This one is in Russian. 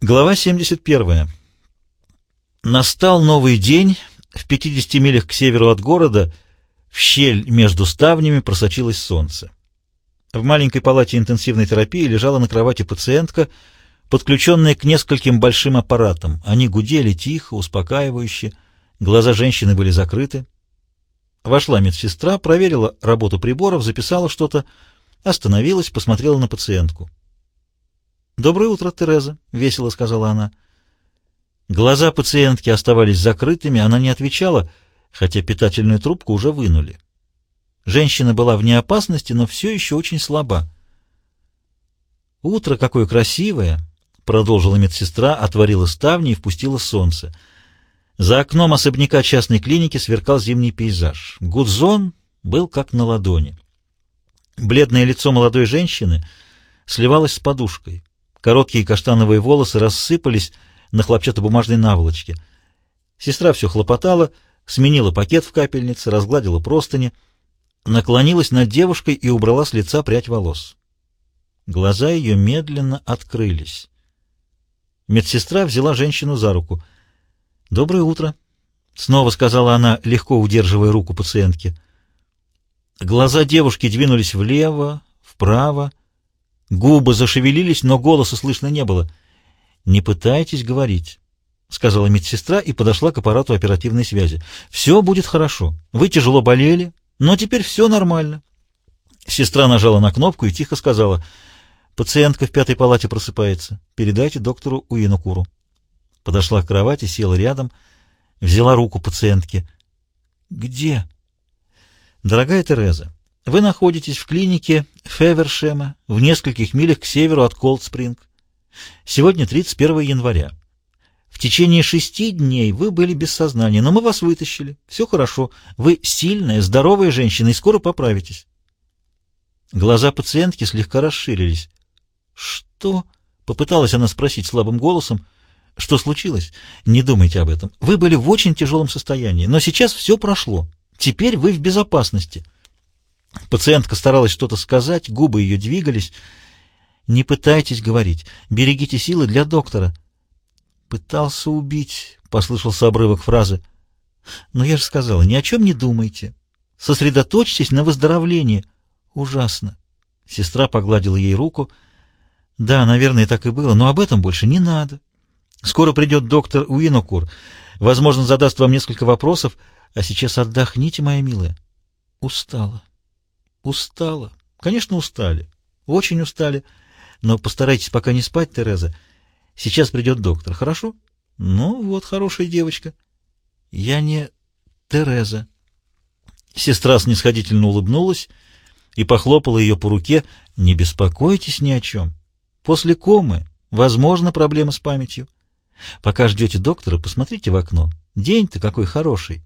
Глава 71. Настал новый день. В 50 милях к северу от города в щель между ставнями просочилось солнце. В маленькой палате интенсивной терапии лежала на кровати пациентка, подключенная к нескольким большим аппаратам. Они гудели тихо, успокаивающе, глаза женщины были закрыты. Вошла медсестра, проверила работу приборов, записала что-то, остановилась, посмотрела на пациентку. «Доброе утро, Тереза», — весело сказала она. Глаза пациентки оставались закрытыми, она не отвечала, хотя питательную трубку уже вынули. Женщина была вне опасности, но все еще очень слаба. «Утро какое красивое!» — продолжила медсестра, отворила ставни и впустила солнце. За окном особняка частной клиники сверкал зимний пейзаж. Гудзон был как на ладони. Бледное лицо молодой женщины сливалось с подушкой. Короткие каштановые волосы рассыпались на хлопчатобумажной наволочке. Сестра все хлопотала, сменила пакет в капельнице, разгладила простыни, наклонилась над девушкой и убрала с лица прядь волос. Глаза ее медленно открылись. Медсестра взяла женщину за руку. «Доброе утро», — снова сказала она, легко удерживая руку пациентки. Глаза девушки двинулись влево, вправо, Губы зашевелились, но голоса слышно не было. «Не пытайтесь говорить», — сказала медсестра и подошла к аппарату оперативной связи. «Все будет хорошо. Вы тяжело болели, но теперь все нормально». Сестра нажала на кнопку и тихо сказала, «Пациентка в пятой палате просыпается. Передайте доктору Уинокуру». Подошла к кровати, села рядом, взяла руку пациентки. «Где?» «Дорогая Тереза, вы находитесь в клинике Февершема в нескольких милях к северу от Колдспринг. Сегодня 31 января. В течение шести дней вы были без сознания, но мы вас вытащили. Все хорошо. Вы сильная, здоровая женщина и скоро поправитесь. Глаза пациентки слегка расширились. «Что?» — попыталась она спросить слабым голосом. «Что случилось? Не думайте об этом. Вы были в очень тяжелом состоянии, но сейчас все прошло. Теперь вы в безопасности». Пациентка старалась что-то сказать, губы ее двигались. «Не пытайтесь говорить. Берегите силы для доктора». «Пытался убить», — послышался обрывок фразы. «Но я же сказала, ни о чем не думайте. Сосредоточьтесь на выздоровлении». «Ужасно». Сестра погладила ей руку. «Да, наверное, так и было, но об этом больше не надо. Скоро придет доктор Уинокур. Возможно, задаст вам несколько вопросов. А сейчас отдохните, моя милая». Устала. Устала. Конечно, устали. Очень устали. Но постарайтесь пока не спать, Тереза. Сейчас придет доктор, хорошо? Ну, вот хорошая девочка. Я не Тереза. Сестра снисходительно улыбнулась и похлопала ее по руке. Не беспокойтесь ни о чем. После комы, возможно, проблема с памятью. Пока ждете доктора, посмотрите в окно. День-то какой хороший.